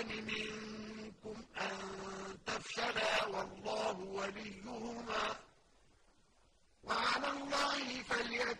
الطائفتان منكم أن تفشلا والله وليهما. وعلى الله فليتوكل